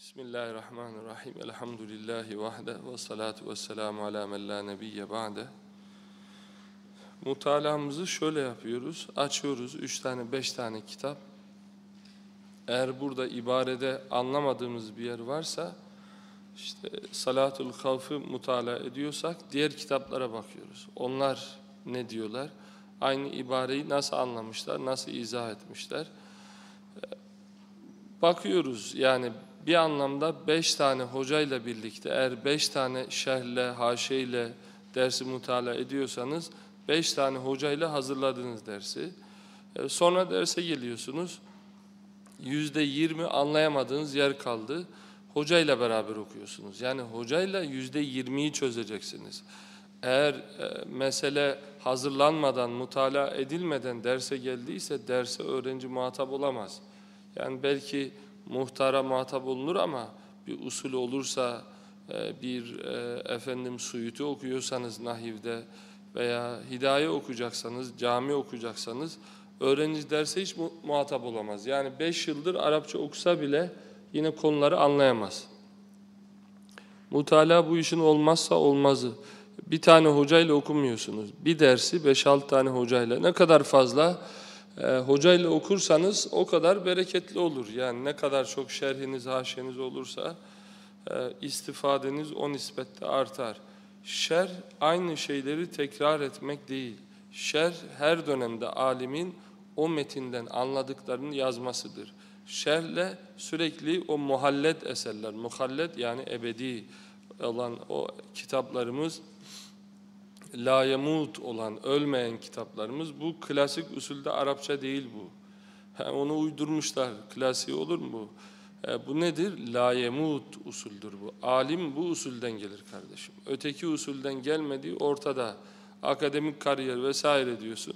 Bismillahirrahmanirrahim. Elhamdülillahi vahde ve salatu ve selamu ala men la nebiyye ba'de. Mutalamızı şöyle yapıyoruz. Açıyoruz üç tane beş tane kitap. Eğer burada ibarede anlamadığımız bir yer varsa işte Salatul Havf'ı mutala ediyorsak diğer kitaplara bakıyoruz. Onlar ne diyorlar? Aynı ibareyi nasıl anlamışlar, nasıl izah etmişler? Bakıyoruz yani bir anlamda beş tane hocayla birlikte eğer beş tane şerhle, haşeyle dersi mutala ediyorsanız beş tane hocayla hazırladığınız dersi. E, sonra derse geliyorsunuz. Yüzde yirmi anlayamadığınız yer kaldı. Hocayla beraber okuyorsunuz. Yani hocayla yüzde yirmiyi çözeceksiniz. Eğer e, mesele hazırlanmadan, mutala edilmeden derse geldiyse derse öğrenci muhatap olamaz. Yani belki muhtara muhatap olunur ama bir usul olursa e, bir e, efendim suyutu okuyorsanız nahivde veya hidaye okuyacaksanız, cami okuyacaksanız öğrenci derse hiç muhatap olamaz. Yani beş yıldır Arapça okusa bile yine konuları anlayamaz. Mutala bu işin olmazsa olmazı. Bir tane hocayla okumuyorsunuz. Bir dersi beş 6 tane hocayla. Ne kadar fazla e, hocayla okursanız o kadar bereketli olur. Yani ne kadar çok şerhiniz, haşeniz olursa e, istifadeniz o nispette artar. Şer aynı şeyleri tekrar etmek değil. Şer her dönemde alimin o metinden anladıklarını yazmasıdır. Şerle sürekli o muhallet eserler, muhallet yani ebedi olan o kitaplarımız la yemut olan ölmeyen kitaplarımız bu klasik usulde Arapça değil bu. Ha, onu uydurmuşlar. Klasiği olur mu bu? E, bu nedir? La yemut usuldür bu. Alim bu usulden gelir kardeşim. Öteki usulden gelmediği ortada. Akademik kariyer vesaire diyorsun.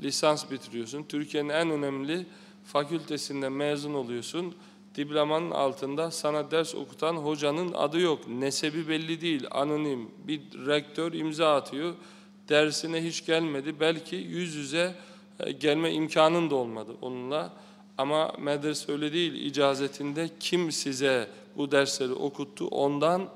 Lisans bitiriyorsun. Türkiye'nin en önemli fakültesinden mezun oluyorsun diplomanın altında sana ders okutan hocanın adı yok. Nesebi belli değil, anonim. Bir rektör imza atıyor. Dersine hiç gelmedi. Belki yüz yüze e, gelme imkanın da olmadı onunla. Ama medrese öyle değil. İcazetinde kim size bu dersleri okuttu ondan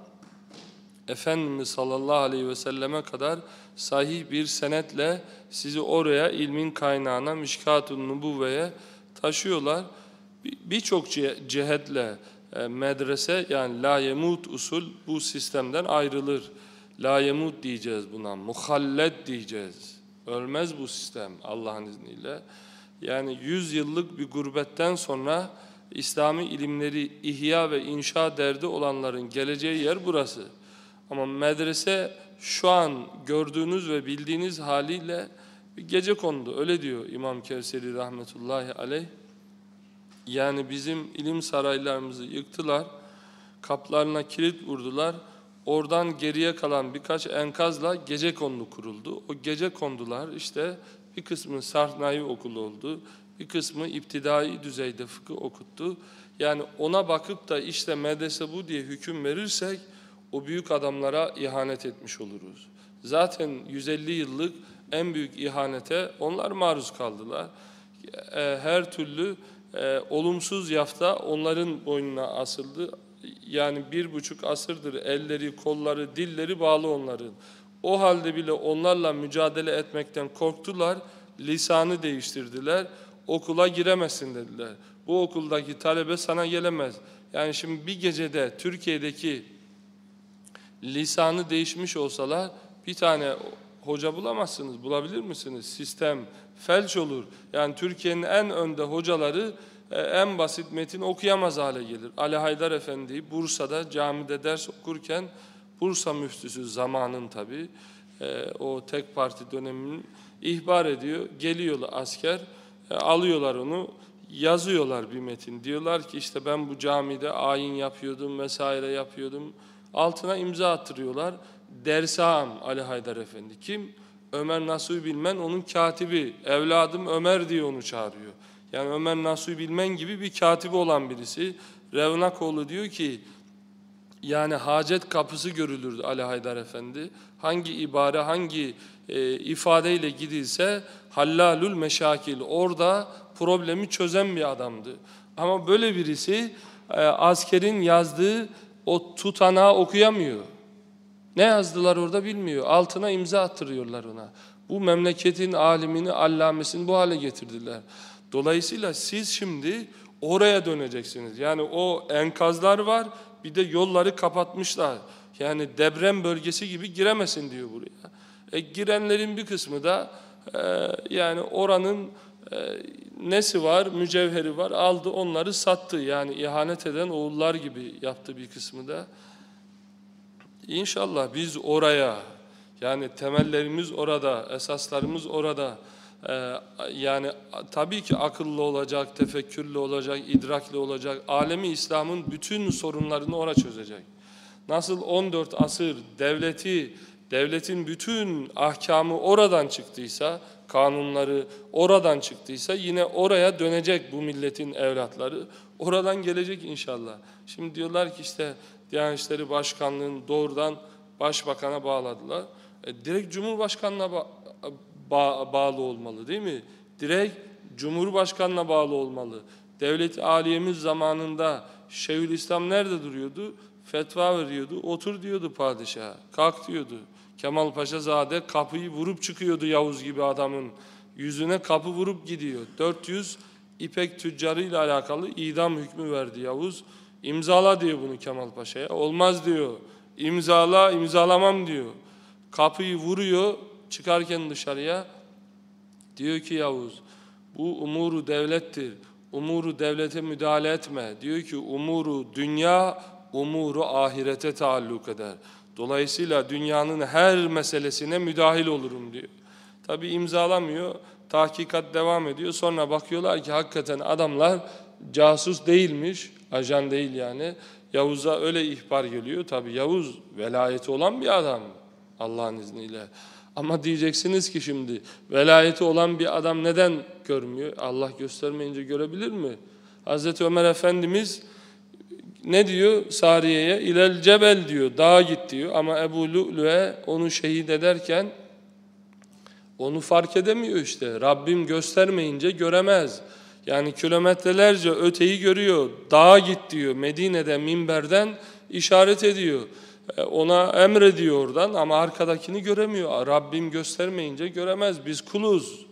Efendimiz sallallahu aleyhi ve selleme kadar sahih bir senetle sizi oraya ilmin kaynağına, mişkat-ı nubuvveye taşıyorlar birçok cihetle e, medrese yani la yemut usul bu sistemden ayrılır. La yemut diyeceğiz buna, muhallet diyeceğiz. Ölmez bu sistem Allah'ın izniyle. Yani yüz yıllık bir gurbetten sonra İslami ilimleri ihya ve inşa derdi olanların geleceği yer burası. Ama medrese şu an gördüğünüz ve bildiğiniz haliyle bir gece kondu. Öyle diyor İmam Kevseri rahmetullahi aleyh. Yani bizim ilim saraylarımızı yıktılar, kaplarına kilit vurdular. Oradan geriye kalan birkaç enkazla gece kondu kuruldu. O gece kondular işte bir kısmı Sarnayi okulu oldu, bir kısmı iptidai düzeyde fıkıh okuttu. Yani ona bakıp da işte medrese bu diye hüküm verirsek o büyük adamlara ihanet etmiş oluruz. Zaten 150 yıllık en büyük ihanete onlar maruz kaldılar. E, her türlü e, olumsuz yafta onların boynuna asıldı. Yani bir buçuk asırdır elleri, kolları, dilleri bağlı onların. O halde bile onlarla mücadele etmekten korktular, lisanı değiştirdiler, okula giremezsin dediler. Bu okuldaki talebe sana gelemez. Yani şimdi bir gecede Türkiye'deki lisanı değişmiş olsalar bir tane hoca bulamazsınız. Bulabilir misiniz? Sistem felç olur. Yani Türkiye'nin en önde hocaları e, en basit metin okuyamaz hale gelir. Ali Haydar Efendi Bursa'da camide ders okurken Bursa müftüsü zamanın tabi e, o tek parti döneminin ihbar ediyor. Geliyorlar asker e, alıyorlar onu yazıyorlar bir metin. Diyorlar ki işte ben bu camide ayin yapıyordum vesaire yapıyordum. Altına imza attırıyorlar. Dersağım Ali Haydar Efendi. Kim? Ömer Nasuhi Bilmen onun katibi. Evladım Ömer diye onu çağırıyor. Yani Ömer Nasuhi Bilmen gibi bir katibi olan birisi. Revnakoğlu diyor ki yani hacet kapısı görülürdü Ali Haydar Efendi. Hangi ibare, hangi e, ifadeyle gidilse hallalül meşakil. Orada problemi çözen bir adamdı. Ama böyle birisi e, askerin yazdığı o tutanağı okuyamıyor. Ne yazdılar orada bilmiyor. Altına imza attırıyorlar ona. Bu memleketin alimini, allamesini bu hale getirdiler. Dolayısıyla siz şimdi oraya döneceksiniz. Yani o enkazlar var, bir de yolları kapatmışlar. Yani deprem bölgesi gibi giremesin diyor buraya. E, girenlerin bir kısmı da e, yani oranın e, nesi var, mücevheri var, aldı onları sattı. Yani ihanet eden oğullar gibi yaptı bir kısmı da. İnşallah biz oraya, yani temellerimiz orada, esaslarımız orada. Ee, yani tabii ki akıllı olacak, tefekkürlü olacak, idrakli olacak. Alemi İslam'ın bütün sorunlarını orada çözecek. Nasıl 14 asır devleti, devletin bütün ahkamı oradan çıktıysa, kanunları oradan çıktıysa yine oraya dönecek bu milletin evlatları. Oradan gelecek inşallah. Şimdi diyorlar ki işte Diyanet İşleri Başkanlığı'nın doğrudan başbakana bağladılar. E, direkt Cumhurbaşkanı'na ba ba bağlı olmalı değil mi? Direkt Cumhurbaşkanı'na bağlı olmalı. Devlet aliyemiz zamanında Şeyhülislam nerede duruyordu? Fetva veriyordu. Otur diyordu padişah. Kalk diyordu. Kemal Paşa Zade kapıyı vurup çıkıyordu Yavuz gibi adamın. Yüzüne kapı vurup gidiyor. 400 İpek tüccarıyla alakalı idam hükmü verdi Yavuz. İmzala diyor bunu Kemal Paşa'ya. Olmaz diyor. İmzala, imzalamam diyor. Kapıyı vuruyor çıkarken dışarıya. Diyor ki Yavuz, bu umuru devlettir. Umuru devlete müdahale etme. Diyor ki umuru dünya, umuru ahirete taalluk eder. Dolayısıyla dünyanın her meselesine müdahil olurum diyor. Tabi imzalamıyor. Tahkikat devam ediyor. Sonra bakıyorlar ki hakikaten adamlar casus değilmiş. Ajan değil yani. Yavuz'a öyle ihbar geliyor. Tabi Yavuz velayeti olan bir adam Allah'ın izniyle. Ama diyeceksiniz ki şimdi velayeti olan bir adam neden görmüyor? Allah göstermeyince görebilir mi? Hazreti Ömer Efendimiz ne diyor Sariye'ye? İlel cebel diyor, dağa git diyor. Ama Ebu Lu'lu'e onu şehit ederken onu fark edemiyor işte. Rabbim göstermeyince göremez. Yani kilometrelerce öteyi görüyor. Dağa git diyor. Medine'de minberden işaret ediyor. E, ona emrediyor oradan ama arkadakini göremiyor. Rabbim göstermeyince göremez. Biz kuluz.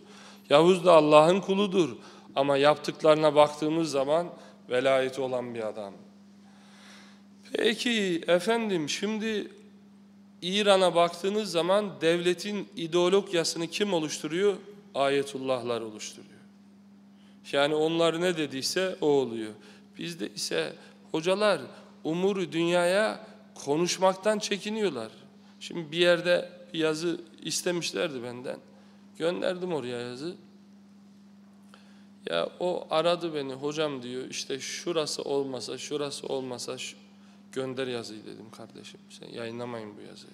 Yavuz da Allah'ın kuludur. Ama yaptıklarına baktığımız zaman velayeti olan bir adam. Peki efendim şimdi İran'a baktığınız zaman devletin ideolojisini kim oluşturuyor? Ayetullahlar oluşturuyor. Yani onlar ne dediyse o oluyor. Bizde ise hocalar umuru dünyaya konuşmaktan çekiniyorlar. Şimdi bir yerde bir yazı istemişlerdi benden. Gönderdim oraya yazı. Ya o aradı beni hocam diyor işte şurası olmasa şurası olmasa gönder yazıyı dedim kardeşim. Sen yayınlamayın bu yazıyı.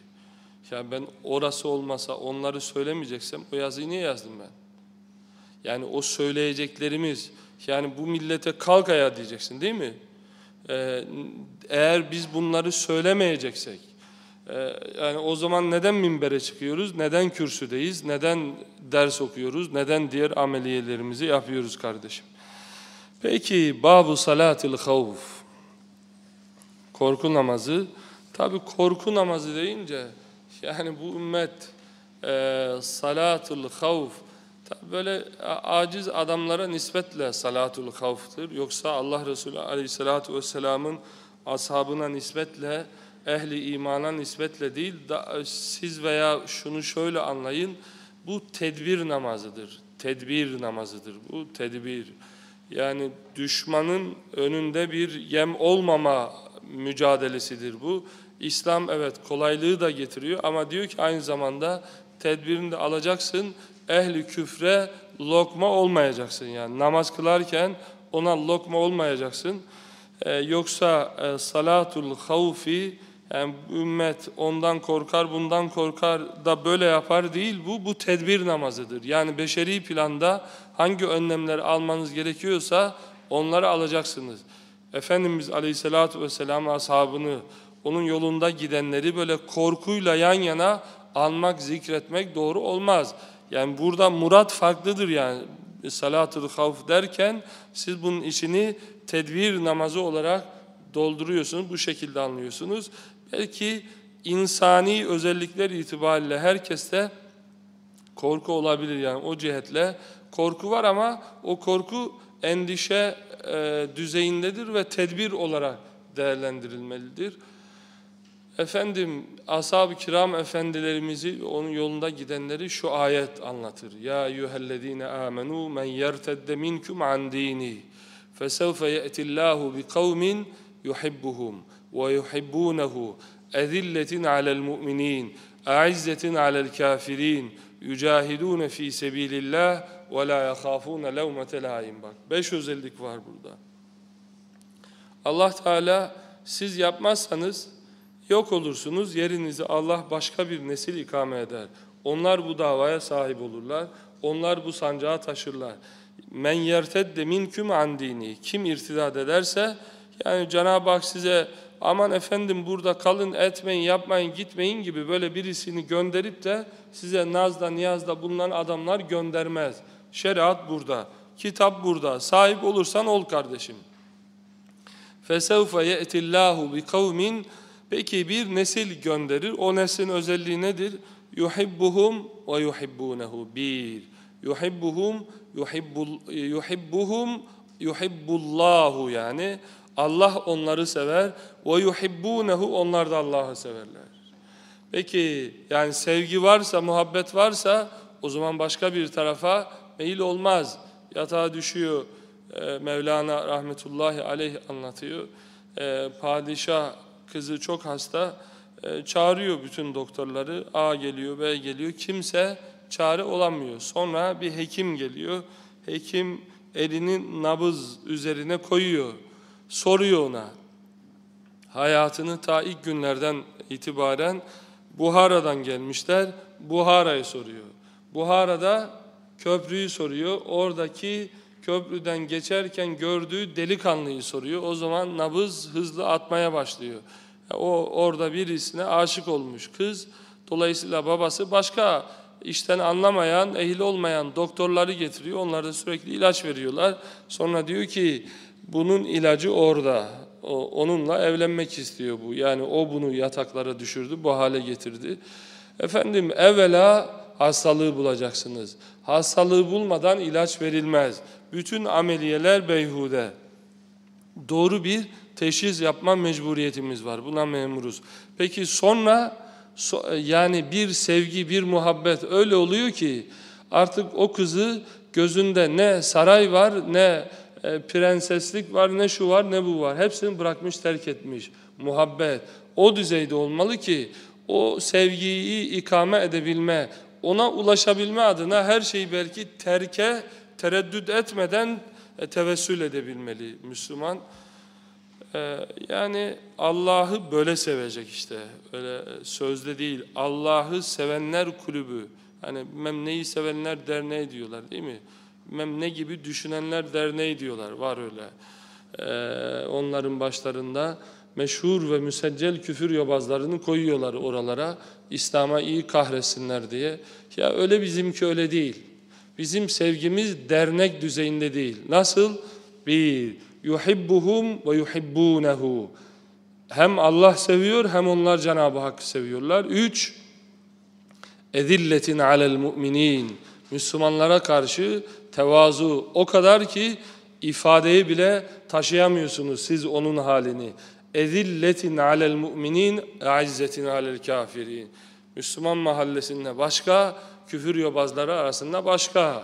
Ya ben orası olmasa onları söylemeyeceksem o yazıyı niye yazdım ben? Yani o söyleyeceklerimiz yani bu millete kalk ayağa diyeceksin değil mi? Ee, eğer biz bunları söylemeyeceksek e, yani o zaman neden minbere çıkıyoruz? Neden kürsüdeyiz? Neden ders okuyoruz? Neden diğer ameliyelerimizi yapıyoruz kardeşim? Peki babu salatil havf korku namazı tabi korku namazı deyince yani bu ümmet e, salatul havf böyle aciz adamlara nispetle salatul havftır. Yoksa Allah Resulü aleyhissalatu vesselamın ashabına nispetle, ehli imana nispetle değil, da, siz veya şunu şöyle anlayın, bu tedbir namazıdır. Tedbir namazıdır bu, tedbir. Yani düşmanın önünde bir yem olmama mücadelesidir bu. İslam evet kolaylığı da getiriyor ama diyor ki aynı zamanda tedbirini de alacaksın. Ehli küfre lokma olmayacaksın yani. Namaz kılarken ona lokma olmayacaksın. Ee, yoksa e, salatul havfi yani ümmet ondan korkar, bundan korkar da böyle yapar değil bu. Bu tedbir namazıdır. Yani beşeri planda hangi önlemleri almanız gerekiyorsa onları alacaksınız. Efendimiz Aleyhisselatü Vesselam ashabını, onun yolunda gidenleri böyle korkuyla yan yana almak, zikretmek doğru olmaz. Yani burada murat farklıdır yani. Salatul havf derken siz bunun içini tedbir namazı olarak dolduruyorsunuz. Bu şekilde anlıyorsunuz. Belki insani özellikler itibariyle herkeste korku olabilir yani o cihetle korku var ama o korku endişe e, düzeyindedir ve tedbir olarak değerlendirilmelidir. Efendim ashab-ı kiram efendilerimizi onun yolunda gidenleri şu ayet anlatır. Ya eyyühellezine amenu men yertedde minkum an dini fesevfe ye'tillahu bi kavmin yuhibbuhum ve yuhibbunehu ezilletin alel mu'minin a'izzetin alel kafirin yücahidune fi sebilillah ve la yakhafune levmete laim bak. Beş özellik var burada. Allah Teala siz yapmazsanız yok olursunuz. Yerinizi Allah başka bir nesil ikame eder. Onlar bu davaya sahip olurlar. Onlar bu sancağı taşırlar. Men yertedde minküm an dini. Kim irtidat ederse yani Cenab-ı Hak size aman efendim burada kalın etmeyin yapmayın gitmeyin gibi böyle birisini gönderip de size nazda niyazda bulunan adamlar göndermez. Şeriat burada, kitap burada. Sahip olursan ol kardeşim. فَسَوْفَ يَأْتِ اللّٰهُ بِقَوْمٍ Peki bir nesil gönderir. O neslin özelliği nedir? yuhibbuhum ve yuhibbunehu. Bir. Yuhibbuhum yuhibbul yuhibbuhum yuhibbullahu yani Allah onları sever ve yuhibbunehu onlar da Allah'ı severler. Peki yani sevgi varsa, muhabbet varsa o zaman başka bir tarafa meyil olmaz. Yatağa düşüyor. Ee, Mevlana rahmetullahi aleyh anlatıyor. Ee, padişah kızı çok hasta. Ee, çağırıyor bütün doktorları. A geliyor, B geliyor. Kimse çare olamıyor. Sonra bir hekim geliyor. Hekim elini nabız üzerine koyuyor. Soruyor ona. Hayatını ta ilk günlerden itibaren Buhara'dan gelmişler. Buhara'yı soruyor. Buhara'da köprüyü soruyor. Oradaki köprüden geçerken gördüğü delikanlıyı soruyor. O zaman nabız hızlı atmaya başlıyor. O orada birisine aşık olmuş kız. Dolayısıyla babası başka işten anlamayan, ehil olmayan doktorları getiriyor. Onlar da sürekli ilaç veriyorlar. Sonra diyor ki bunun ilacı orada. O, onunla evlenmek istiyor bu. Yani o bunu yataklara düşürdü, bu hale getirdi. Efendim evvela hastalığı bulacaksınız. Hastalığı bulmadan ilaç verilmez. Bütün ameliyeler beyhude. Doğru bir teşhis yapma mecburiyetimiz var. Buna memuruz. Peki sonra yani bir sevgi, bir muhabbet öyle oluyor ki artık o kızı gözünde ne saray var ne e, prenseslik var ne şu var ne bu var. Hepsini bırakmış terk etmiş. Muhabbet o düzeyde olmalı ki o sevgiyi ikame edebilme, ona ulaşabilme adına her şeyi belki terke tereddüt etmeden e, tevessül edebilmeli Müslüman. E, yani Allah'ı böyle sevecek işte. Öyle sözde değil. Allah'ı sevenler kulübü. Hani Memne'yi sevenler derneği diyorlar değil mi? Memne gibi düşünenler derneği diyorlar. Var öyle. Ee, onların başlarında meşhur ve müseccel küfür yobazlarını koyuyorlar oralara. İslam'a iyi kahretsinler diye. Ya öyle bizimki öyle değil. Bizim sevgimiz dernek düzeyinde değil. Nasıl? Bir, yuhibbuhum ve yuhibbunehu. Hem Allah seviyor hem onlar Cenab-ı Hakk'ı seviyorlar. Üç, ezilletin alel mu'minin. Müslümanlara karşı tevazu o kadar ki ifadeyi bile taşıyamıyorsunuz siz onun halini. Ezilletin alel mu'minin, aizzetin alel kafirin. Müslüman mahallesinde başka, küfür yobazları arasında başka.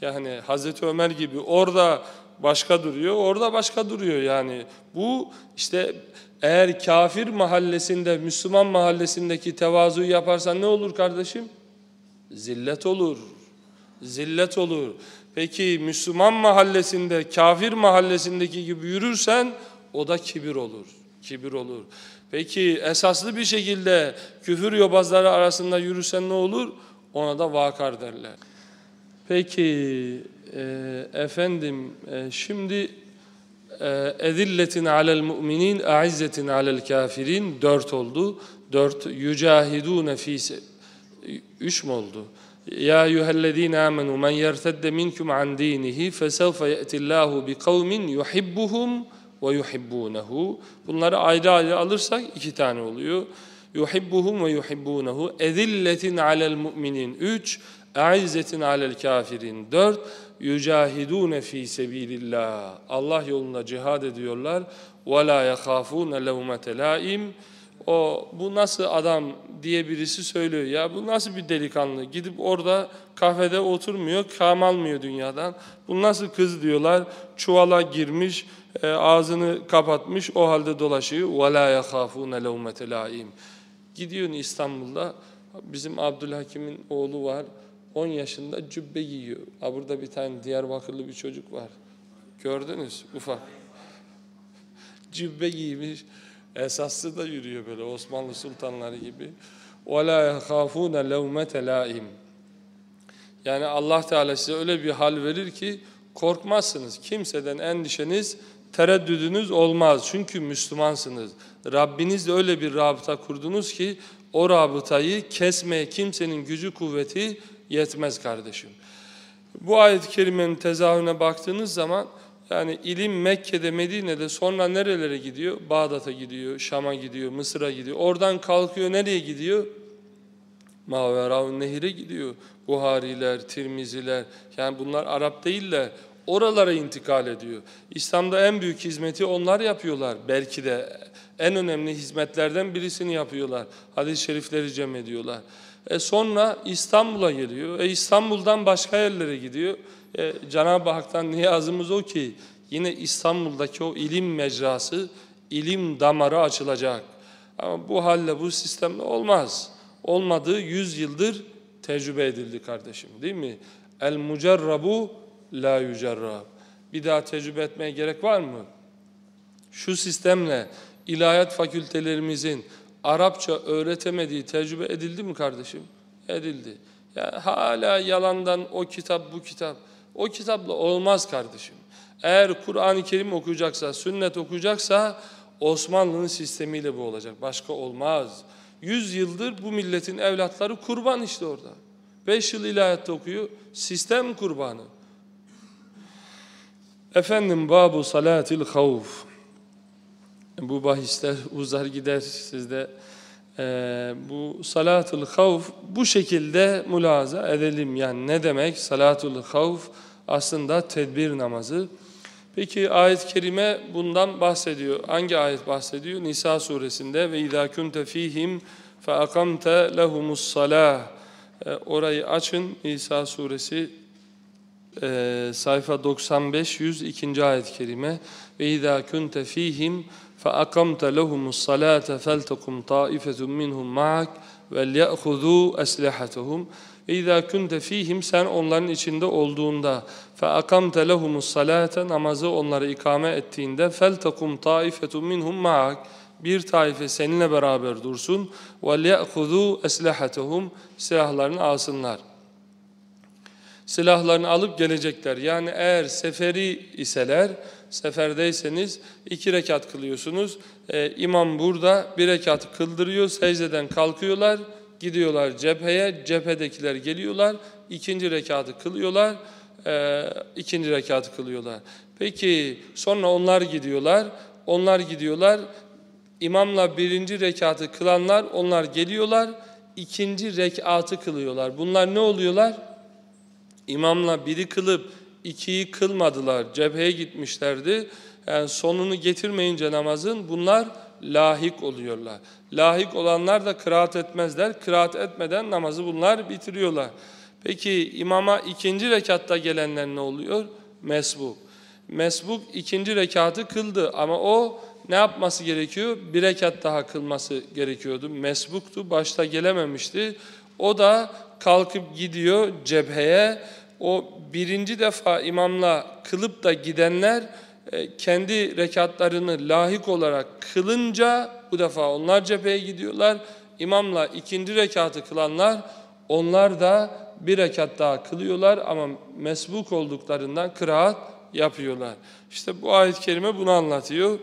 Yani Hazreti Ömer gibi orada başka duruyor, orada başka duruyor yani. Bu işte eğer kafir mahallesinde, Müslüman mahallesindeki tevazuyu yaparsan ne olur kardeşim? Zillet olur. Zillet olur. Peki Müslüman mahallesinde, kafir mahallesindeki gibi yürürsen o da kibir olur. Kibir olur. Peki esaslı bir şekilde küfür yobazları arasında yürürsen ne olur? Ona da vakar derler. Peki e, efendim e, şimdi e, ezilletin alel müminin eizzetin alel kafirin dört oldu. Dört yücahidune fi üç mü oldu? Ya eyyühellezine amenu men yertedde minkum an dinihi fesevfe ye'tillahu bi kavmin yuhibbuhum ve yuhibbunehu. Bunları ayrı ayrı alırsak iki tane oluyor. Yuhibbuhum ve yuhibbunehu. Ezilletin alel müminin üç. Eizzetin alel kafirin dört yucahidun fi sabilillah. Allah yolunda cihad ediyorlar. Ve la yakhafun levmete laim. O bu nasıl adam diye birisi söylüyor. Ya bu nasıl bir delikanlı? Gidip orada kafede oturmuyor, kam almıyor dünyadan. Bu nasıl kız diyorlar. Çuvala girmiş, e, ağzını kapatmış o halde dolaşıyor. Ve la yakhafun levmete laim. Gidiyorsun İstanbul'da bizim Abdülhakim'in oğlu var. 10 yaşında cübbe giyiyor. Ha burada bir tane Diyarbakırlı bir çocuk var. Gördünüz ufak. Cübbe giymiş. Esaslı da yürüyor böyle Osmanlı sultanları gibi. وَلَا يَخَافُونَ لَوْمَةَ لَائِمٍ Yani Allah Teala size öyle bir hal verir ki korkmazsınız. Kimseden endişeniz, tereddüdünüz olmaz. Çünkü Müslümansınız. Rabbinizle öyle bir rabıta kurdunuz ki o rabıtayı kesmeye kimsenin gücü kuvveti yetmez kardeşim. Bu ayet-i kerimenin tezahürüne baktığınız zaman yani ilim Mekke'de, Medine'de sonra nerelere gidiyor? Bağdat'a gidiyor, Şam'a gidiyor, Mısır'a gidiyor. Oradan kalkıyor nereye gidiyor? Maveraun Nehir'e gidiyor. Buhariler, Tirmiziler yani bunlar Arap değiller. Oralara intikal ediyor. İslam'da en büyük hizmeti onlar yapıyorlar. Belki de en önemli hizmetlerden birisini yapıyorlar. Hadis-i şerifleri cem ediyorlar. E sonra İstanbul'a geliyor. E İstanbul'dan başka yerlere gidiyor. E Cenab-ı Hak'tan niyazımız o ki yine İstanbul'daki o ilim mecrası, ilim damarı açılacak. Ama bu halle, bu sistemle olmaz. Olmadığı yüz yıldır tecrübe edildi kardeşim değil mi? El mucerrabu la yücerrab. Bir daha tecrübe etmeye gerek var mı? Şu sistemle ilahiyat fakültelerimizin Arapça öğretemediği tecrübe edildi mi kardeşim? Edildi. Ya hala yalandan o kitap bu kitap. O kitapla olmaz kardeşim. Eğer Kur'an-ı Kerim okuyacaksa, sünnet okuyacaksa Osmanlı'nın sistemiyle bu olacak. Başka olmaz. Yüz yıldır bu milletin evlatları kurban işte orada. Beş yıl ilahiyatta okuyor. Sistem kurbanı. Efendim babu salatil havf. Bu bahisler uzar gider sizde. Ee, bu salatul havf bu şekilde mülaza edelim. Yani ne demek salatul havf? Aslında tedbir namazı. Peki ayet-i kerime bundan bahsediyor. Hangi ayet bahsediyor? Nisa suresinde ve izâ kunte fîhim fe lehumus salah. Ee, orayı açın. Nisa suresi e, sayfa 95 102. ayet-i kerime ve izâ kunte fîhim فَأَقَمْتَ لَهُمُ الصَّلَاةَ فَلْتَقُمْ طَائِفَةٌ مِّنْهُمْ مَعَكَ وَلْيَأْخُذُوا أَسْلِحَتَهُمْ اِذَا كُنْتَ ف۪يهِمْ Sen onların içinde olduğunda فَاَقَمْتَ لَهُمُ الصَّلَاةَ Namazı onlara ikame ettiğinde فَلْتَقُمْ طَائِفَةٌ مِّنْهُمْ مَعَكَ Bir taife seninle beraber dursun وَلْيَأْخُذُوا أَسْلِحَتَهُمْ Silahlarını alsınlar. Silahlarını alıp gelecekler. Yani eğer seferi iseler, seferdeyseniz iki rekat kılıyorsunuz. Ee, imam burada bir rekat kıldırıyor, secdeden kalkıyorlar, gidiyorlar cepheye, cephedekiler geliyorlar, ikinci rekatı kılıyorlar, e, ikinci rekatı kılıyorlar. Peki sonra onlar gidiyorlar, onlar gidiyorlar, imamla birinci rekatı kılanlar, onlar geliyorlar, ikinci rekatı kılıyorlar. Bunlar ne oluyorlar? İmamla biri kılıp ikiyi kılmadılar, cepheye gitmişlerdi. Yani sonunu getirmeyince namazın bunlar lahik oluyorlar. Lahik olanlar da kıraat etmezler. Kıraat etmeden namazı bunlar bitiriyorlar. Peki imama ikinci rekatta gelenler ne oluyor? Mesbuk. Mesbuk ikinci rekatı kıldı ama o ne yapması gerekiyor? Bir rekat daha kılması gerekiyordu. Mesbuktu, başta gelememişti. O da kalkıp gidiyor cepheye. O birinci defa imamla kılıp da gidenler e, kendi rekatlarını lahik olarak kılınca bu defa onlar cepheye gidiyorlar. İmamla ikinci rekatı kılanlar onlar da bir rekat daha kılıyorlar ama mesbuk olduklarından kıraat yapıyorlar. İşte bu ayet-i kerime bunu anlatıyor.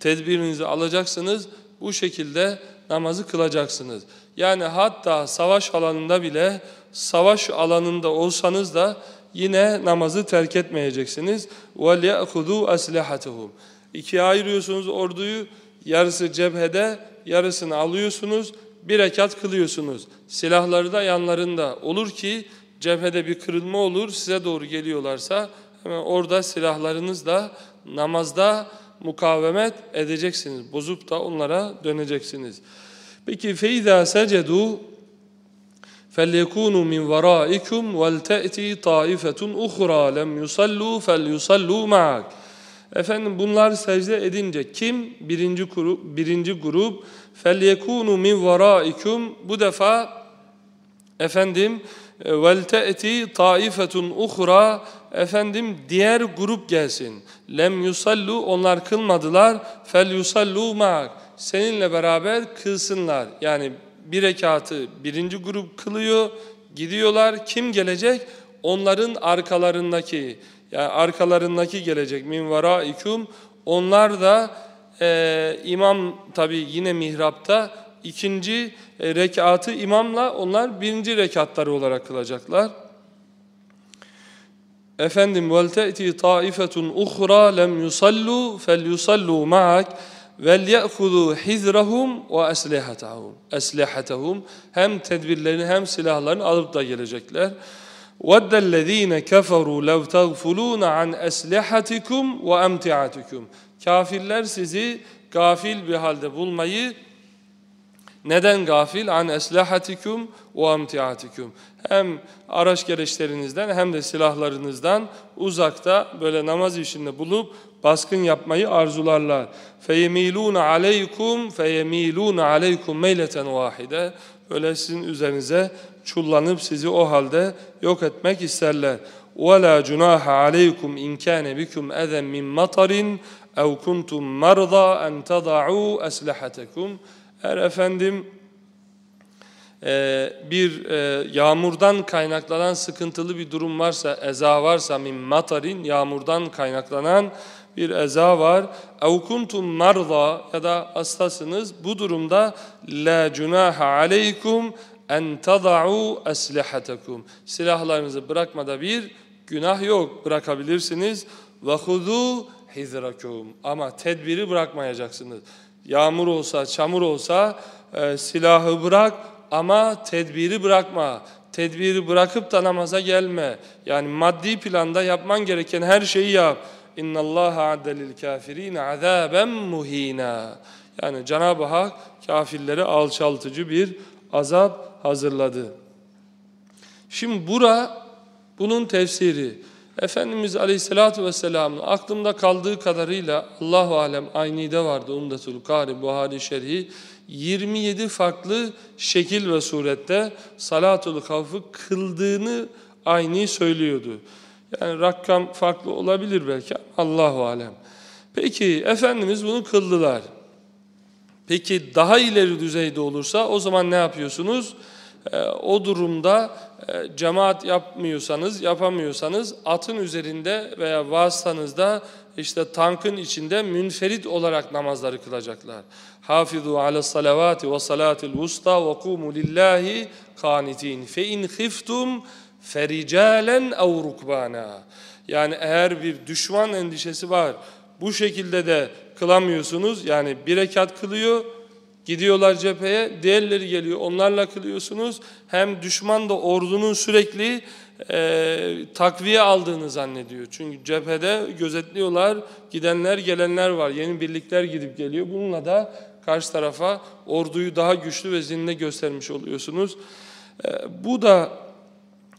Tedbirinizi alacaksınız, bu şekilde namazı kılacaksınız. Yani hatta savaş alanında bile savaş alanında olsanız da yine namazı terk etmeyeceksiniz. وَلْيَأْخُذُوا أَسْلِحَتَهُمْ İkiye ayırıyorsunuz orduyu, yarısı cephede, yarısını alıyorsunuz, bir rekat kılıyorsunuz. Silahları da yanlarında. Olur ki cephede bir kırılma olur, size doğru geliyorlarsa hemen orada silahlarınızla namazda mukavemet edeceksiniz. Bozup da onlara döneceksiniz. Peki فَاِذَا سَجَدُوا فَلْيَكُونُوا مِنْ وَرَائِكُمْ وَلْتَأْتِي طَائِفَةٌ اُخْرَى لَمْ يُصَلُّوا فَلْيُصَلُّوا مَعَكَ Efendim bunlar secde edince kim? Birinci grup, birinci grup فَلْيَكُونُوا مِنْ وَرَائِكُمْ Bu defa efendim وَلْتَأْتِي طَائِفَةٌ اُخْرَى Efendim diğer grup gelsin. Lem yusallu onlar kılmadılar. Fel yusallu ma'ak. Seninle beraber kılsınlar. Yani bir rekatı birinci grup kılıyor. Gidiyorlar. Kim gelecek? Onların arkalarındaki. Yani arkalarındaki gelecek. Min varaikum. Onlar da e, imam tabi yine mihrapta ikinci e, rekatı imamla onlar birinci rekatları olarak kılacaklar. Efendim vel te'ti taifetun uhra lem yusallu fel yusallu ma'ak vel ya'khudhu hizrahum ve eslihatahum. Eslihatahum hem tedbirlerini hem silahlarını alıp da gelecekler. وَدَّ الَّذ۪ينَ كَفَرُوا لَوْ تَغْفُلُونَ عَنْ أَسْلِحَتِكُمْ وَاَمْتِعَتِكُمْ Kafirler sizi gafil bir halde bulmayı neden gafil? An eslahatikum ve amtiatikum. Hem araç gereçlerinizden hem de silahlarınızdan uzakta böyle namaz işinde bulup baskın yapmayı arzularlar. Feyemilun aleykum feyemilun aleykum meyleten vahide. Böyle sizin üzerinize çullanıp sizi o halde yok etmek isterler. وَلَا جُنَاهَ عَلَيْكُمْ اِنْ كَانَ بِكُمْ اَذًا مِنْ مَطَرٍ اَوْ كُنْتُمْ مَرْضَى اَنْ تَضَعُوا أَسْلَحَتَكُمْ Eğer efendim e, bir e, yağmurdan kaynaklanan sıkıntılı bir durum varsa, eza varsa min matarin, yağmurdan kaynaklanan bir eza var. اَوْ كُنْتُمْ مَرْضَى ya da hastasınız. Bu durumda لَا جُنَاهَ عَلَيْكُمْ اَنْ تَضَعُوا أَسْلِحَتَكُمْ Silahlarınızı bırakmada bir günah yok. Bırakabilirsiniz. وَخُذُوا حِذْرَكُمْ Ama tedbiri bırakmayacaksınız. Yağmur olsa, çamur olsa e, silahı bırak ama tedbiri bırakma. Tedbiri bırakıp da namaza gelme. Yani maddi planda yapman gereken her şeyi yap. Allah adde lil kafirin azaben muhina. Yani Cenab-ı Hak kafirlere alçaltıcı bir azap hazırladı. Şimdi bura bunun tefsiri. Efendimiz Aleyhisselatü Vesselam'ın aklımda kaldığı kadarıyla Allahu Alem Ayni'de vardı Umdetul Kari Buhari Şerhi 27 farklı şekil ve surette salatul havfı kıldığını Ayni söylüyordu. Yani rakam farklı olabilir belki Allahu Alem. Peki Efendimiz bunu kıldılar. Peki daha ileri düzeyde olursa o zaman ne yapıyorsunuz? Ee, o durumda e, cemaat yapmıyorsanız, yapamıyorsanız atın üzerinde veya vasıtanızda işte tankın içinde münferit olarak namazları kılacaklar. Hafizu ala salavati ve salatil vusta ve kumu lillahi kanitin. Fe in khiftum fericalen ev rukbana. Yani eğer bir düşman endişesi var, bu şekilde de kılamıyorsunuz. Yani bir rekat kılıyor, Gidiyorlar cepheye, diğerleri geliyor, onlarla kılıyorsunuz. Hem düşman da ordunun sürekli e, takviye aldığını zannediyor. Çünkü cephede gözetliyorlar, gidenler gelenler var, yeni birlikler gidip geliyor. Bununla da karşı tarafa orduyu daha güçlü ve zinde göstermiş oluyorsunuz. E, bu da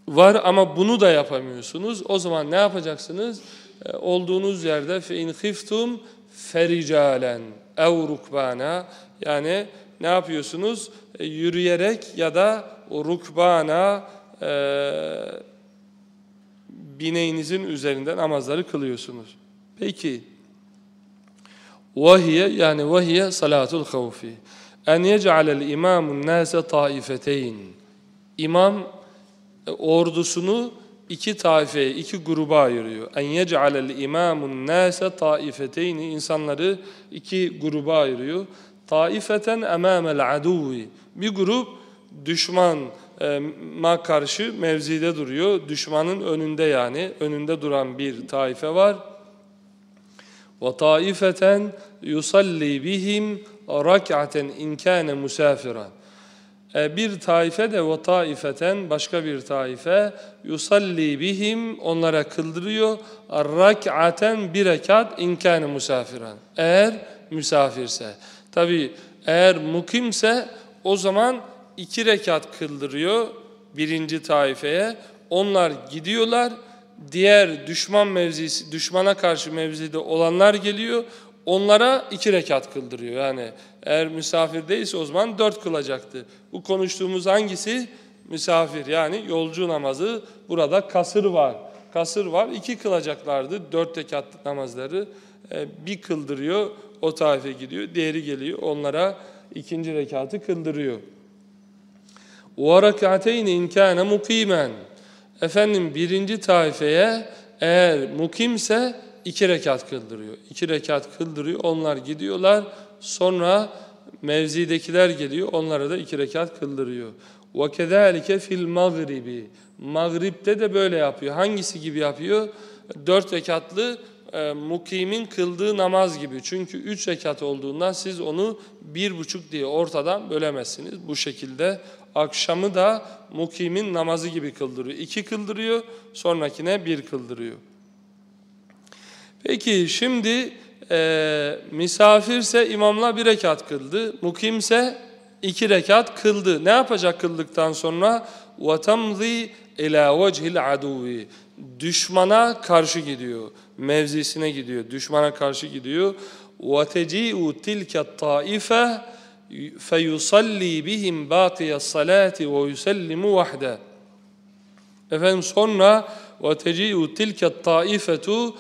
var ama bunu da yapamıyorsunuz. O zaman ne yapacaksınız? E, olduğunuz yerde in khiftum fericalen ev rukbana yani ne yapıyorsunuz? E, yürüyerek ya da rukbana e, bineğinizin üzerinde namazları kılıyorsunuz. Peki vahiye yani vahiye salatul havfi en yec'alel imamun nase taifeteyn İmam e, ordusunu iki taifeye, iki gruba ayırıyor. En yec'alel imamun nase taifeteyni insanları iki gruba ayırıyor. Taifeten emamel aduvi. Bir grup düşman e, ma karşı mevzide duruyor. Düşmanın önünde yani önünde duran bir taife var. Ve taifeten yusalli bihim rak'aten in kana bir taife de ve taifeten başka bir taife yusalli bihim onlara kıldırıyor rak'aten bir rekat inkâne musafiran. Eğer misafirse. Tabi eğer mukimse o zaman iki rekat kıldırıyor birinci taifeye. Onlar gidiyorlar. Diğer düşman mevzisi, düşmana karşı mevzide olanlar geliyor. Onlara iki rekat kıldırıyor. Yani eğer misafir değilse o zaman dört kılacaktı. Bu konuştuğumuz hangisi? Misafir yani yolcu namazı. Burada kasır var. Kasır var. iki kılacaklardı. Dört rekatlı namazları. E, bir kıldırıyor. O taife gidiyor. Diğeri geliyor. Onlara ikinci rekatı kıldırıyor. وَرَكَعَتَيْنِ اِنْ كَانَ مُقِيمًا Efendim birinci taifeye eğer mukimse iki rekat kıldırıyor. İki rekat kıldırıyor. Onlar gidiyorlar. Sonra mevzidekiler geliyor. Onlara da iki rekat kıldırıyor. وَكَذَٰلِكَ fil magribi. Magrib'de de böyle yapıyor. Hangisi gibi yapıyor? Dört rekatlı e, mukimin kıldığı namaz gibi. Çünkü üç rekat olduğundan siz onu bir buçuk diye ortadan bölemezsiniz. Bu şekilde akşamı da mukimin namazı gibi kıldırıyor. İki kıldırıyor, sonrakine bir kıldırıyor. Peki şimdi e, misafirse imamla bir rekat kıldı, mukimse iki rekat kıldı. Ne yapacak kıldıktan sonra? وَتَمْضِي اِلَى وَجْهِ الْعَدُوِّ Düşmana karşı gidiyor, mevzisine gidiyor, düşmana karşı gidiyor. وَتَجِئُ تِلْكَ الطَّائِفَةِ فَيُصَلِّي بِهِمْ بَاقِيَ الصَّلَاةِ وَيُسَلِّمُ وَحْدَ Efendim sonra وَتَجِئُ تِلْكَ الطَّائِفَةُ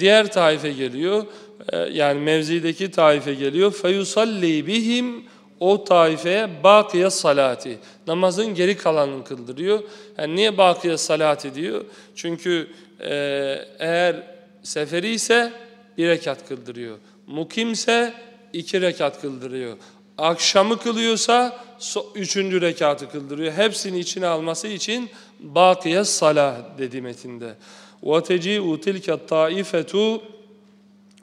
diğer taife geliyor. E, yani mevzideki taife geliyor. فَيُصَلِّي بِهِمْ o taifeye bakiye salati. Namazın geri kalanını kıldırıyor. Yani niye bakiye salati diyor? Çünkü e, eğer seferi ise bir rekat kıldırıyor. Mukimse iki rekat kıldırıyor. Akşamı kılıyorsa üçüncü rekatı kıldırıyor. Hepsini içine alması için bakiye salah dedi metinde. وَتَجِئُ تِلْكَ الطَّائِفَةُ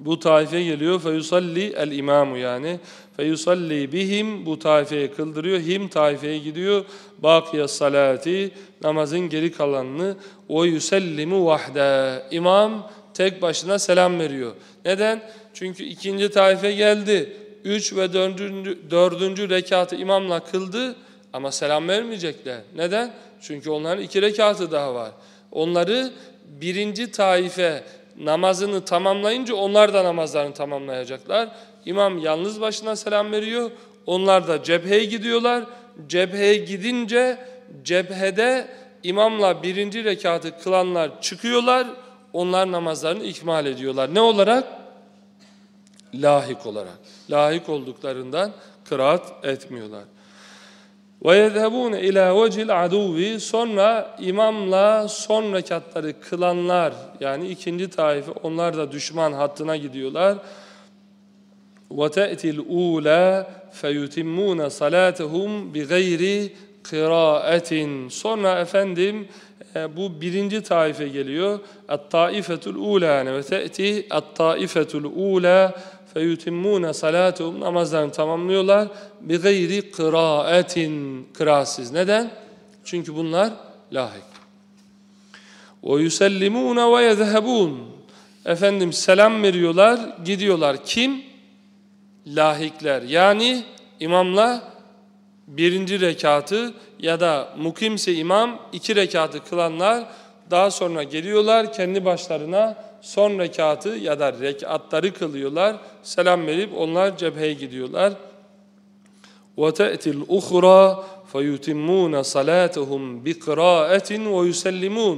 bu taife geliyor. Feyusalli el imamu yani. Feyusalli bihim bu taifeye kıldırıyor. Him taifeye gidiyor. Bakiye salati namazın geri kalanını o yusellimu vahde. İmam tek başına selam veriyor. Neden? Çünkü ikinci taife geldi. Üç ve dördüncü, dördüncü rekatı imamla kıldı ama selam vermeyecekler. Neden? Çünkü onların iki rekatı daha var. Onları birinci taife namazını tamamlayınca onlar da namazlarını tamamlayacaklar. İmam yalnız başına selam veriyor. Onlar da cepheye gidiyorlar. Cepheye gidince cephede imamla birinci rekatı kılanlar çıkıyorlar. Onlar namazlarını ikmal ediyorlar. Ne olarak? Lahik olarak. Lahik olduklarından kıraat etmiyorlar. وَيَذْهَبُونَ اِلَى وَجِهِ الْعَدُوِّ Sonra imamla son rekatları kılanlar yani ikinci taife onlar da düşman hattına gidiyorlar. وَتَأْتِ الْعُولَى فَيُتِمُّونَ صَلَاتَهُمْ بِغَيْرِ kıraatin. Sonra efendim e, bu birinci taife geliyor. Et-taifetul ula yani ve te'ti et-taifetul ula feyutimmune salatuhum namazlarını tamamlıyorlar bi gayri kıraatin kıraatsız. Neden? Çünkü bunlar lahik. Ve yusellimune ve yezhebun. Efendim selam veriyorlar, gidiyorlar. Kim? Lahikler. Yani imamla birinci rekatı ya da mukimse imam iki rekatı kılanlar daha sonra geliyorlar kendi başlarına son rekatı ya da rekatları kılıyorlar. Selam verip onlar cepheye gidiyorlar. وَتَأْتِ الْأُخْرَى فَيُتِمُّونَ صَلَاتَهُمْ بِقْرَاءَةٍ وَيُسَلِّمُونَ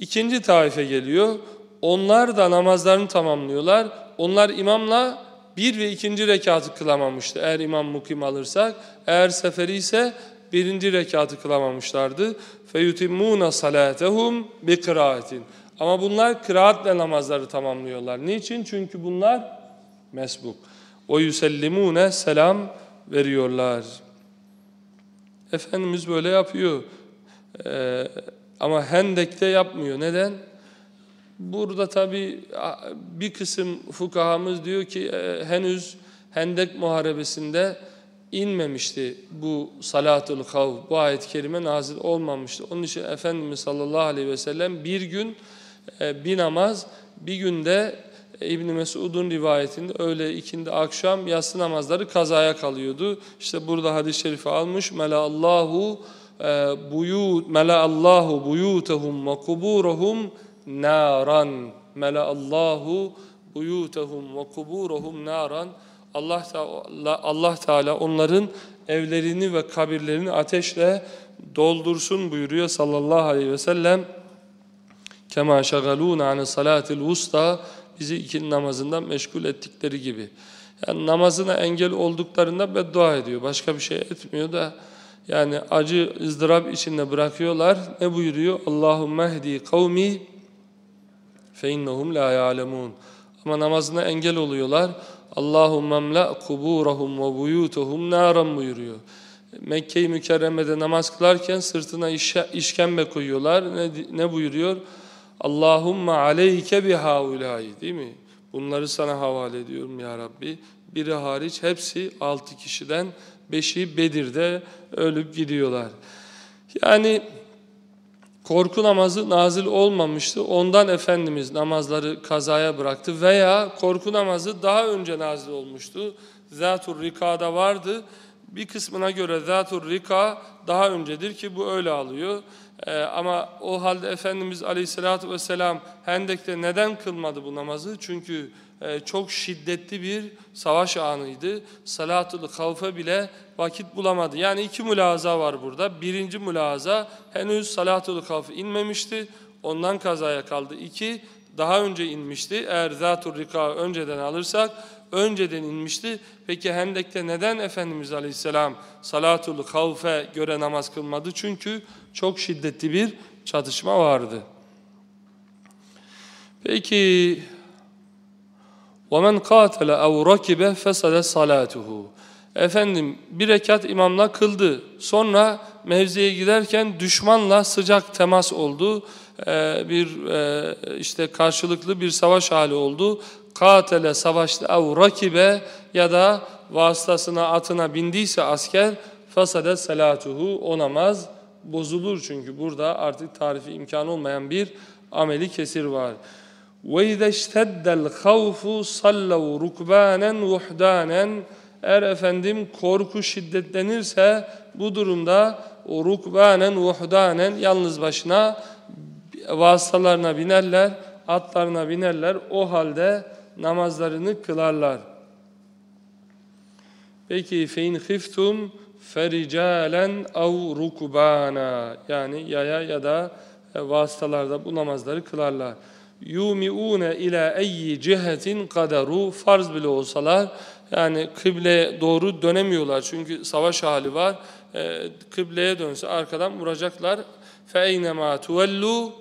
İkinci taife geliyor. Onlar da namazlarını tamamlıyorlar. Onlar imamla bir ve ikinci rekatı kılamamıştı. Eğer imam mukim alırsak. Eğer seferi ise birinci rekatı kılamamışlardı. فَيُتِمُّونَ صَلَاتَهُمْ بِقْرَاءَةٍ Ama bunlar kıraatle namazları tamamlıyorlar. Niçin? Çünkü bunlar mesbuk. O yüsellimune selam veriyorlar. Efendimiz böyle yapıyor. Ee, ama Hendek'te yapmıyor. Neden? Burada tabi bir kısım fukahamız diyor ki e, henüz Hendek Muharebesi'nde inmemişti bu salatul havf, bu ayet-i kerime nazil olmamıştı. Onun için Efendimiz sallallahu aleyhi ve sellem bir gün e, bir namaz, bir günde İbn Mesud'un rivayetinde öğle, ikindi, akşam yatsı namazları kazaya kalıyordu. İşte burada hadis-i şerifi almış. Mela Allahu e, buyut mela Allahu buyutahum ve kuburahum naran. Mela Allahu buyutahum ve kuburahum naran. Allah Teala, Allah Teala onların evlerini ve kabirlerini ateşle doldursun buyuruyor sallallahu aleyhi ve sellem. Kema şagalûne ane salatil usta bizi ikindi namazından meşgul ettikleri gibi. Yani namazına engel olduklarında beddua ediyor. Başka bir şey etmiyor da yani acı ızdırap içinde bırakıyorlar. Ne buyuruyor? Allahümme hdi kavmi fe innehum la ya'lemun. Ama namazına engel oluyorlar. Allahümme mla kuburahum ve buyutuhum naran buyuruyor. Mekke-i Mükerreme'de namaz kılarken sırtına işkembe koyuyorlar. Ne, ne buyuruyor? Allahümme aleyke bihaulâi değil mi? Bunları sana havale ediyorum ya Rabbi. Biri hariç hepsi altı kişiden beşi Bedir'de ölüp gidiyorlar. Yani korku namazı nazil olmamıştı. Ondan Efendimiz namazları kazaya bıraktı veya korku namazı daha önce nazil olmuştu. Zatur Rika'da vardı. Bir kısmına göre Zatur Rika daha öncedir ki bu öyle alıyor. Ee, ama o halde Efendimiz Aleyhisselatü Vesselam Hendek'te neden kılmadı bu namazı? Çünkü e, çok şiddetli bir savaş anıydı. Salatul Havfe bile vakit bulamadı. Yani iki mülaza var burada. Birinci mülaza henüz Salatul Havfe inmemişti. Ondan kazaya kaldı. İki, daha önce inmişti. Eğer Zatur Rika önceden alırsak önceden inmişti. Peki Hendek'te neden Efendimiz Aleyhisselam salatul havfe göre namaz kılmadı? Çünkü çok şiddetli bir çatışma vardı. Peki وَمَنْ قَاتَلَ اَوْ رَكِبَ فَسَدَ صَلَاتُهُ Efendim bir rekat imamla kıldı. Sonra mevziye giderken düşmanla sıcak temas oldu. Ee, bir e, işte karşılıklı bir savaş hali oldu katele savaştı ev rakibe ya da vasıtasına atına bindiyse asker fasade salatuhu o namaz bozulur çünkü burada artık tarifi imkan olmayan bir ameli kesir var. Ve izâ havfu sallav rukbanen vuhdanen eğer efendim korku şiddetlenirse bu durumda o rukbanen vuhdanen yalnız başına vasıtalarına binerler, atlarına binerler. O halde namazlarını kılarlar. Peki fein khiftum fericalen ev rukbana yani yaya ya da e, vasıtalarda bu namazları kılarlar. Yumiune ila eyyi cihetin kaderu farz bile olsalar yani kıble doğru dönemiyorlar çünkü savaş hali var. E, kıbleye dönse arkadan vuracaklar. Fe eynema tuvellu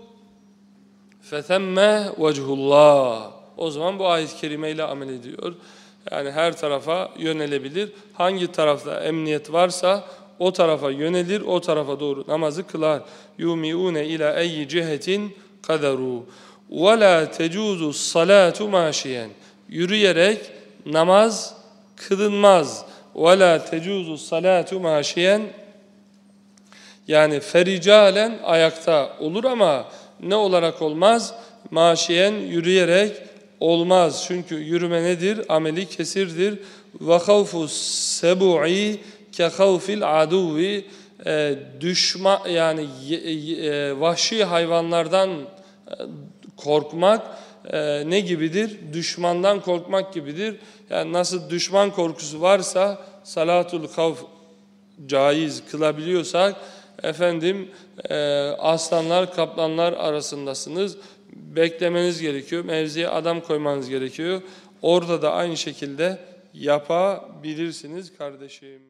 fethemme vechullah o zaman bu ayet-i kerimeyle amel ediyor. Yani her tarafa yönelebilir. Hangi tarafta emniyet varsa o tarafa yönelir, o tarafa doğru namazı kılar. Yumiune ila eyyi cihetin kaderu. Ve la tecuzu salatu maşiyen. Yürüyerek namaz kılınmaz. Ve la tecuzu salatu maşiyen. Yani fericalen ayakta olur ama ne olarak olmaz? Maşiyen yürüyerek olmaz. Çünkü yürüme nedir? Ameli kesirdir. Ve havfu sebu'i ke aduvi e, düşma yani e, vahşi hayvanlardan e, korkmak ne gibidir? Düşmandan korkmak gibidir. Yani nasıl düşman korkusu varsa salatul havf caiz kılabiliyorsak efendim aslanlar kaplanlar arasındasınız beklemeniz gerekiyor. Mevziye adam koymanız gerekiyor. Orada da aynı şekilde yapabilirsiniz kardeşim.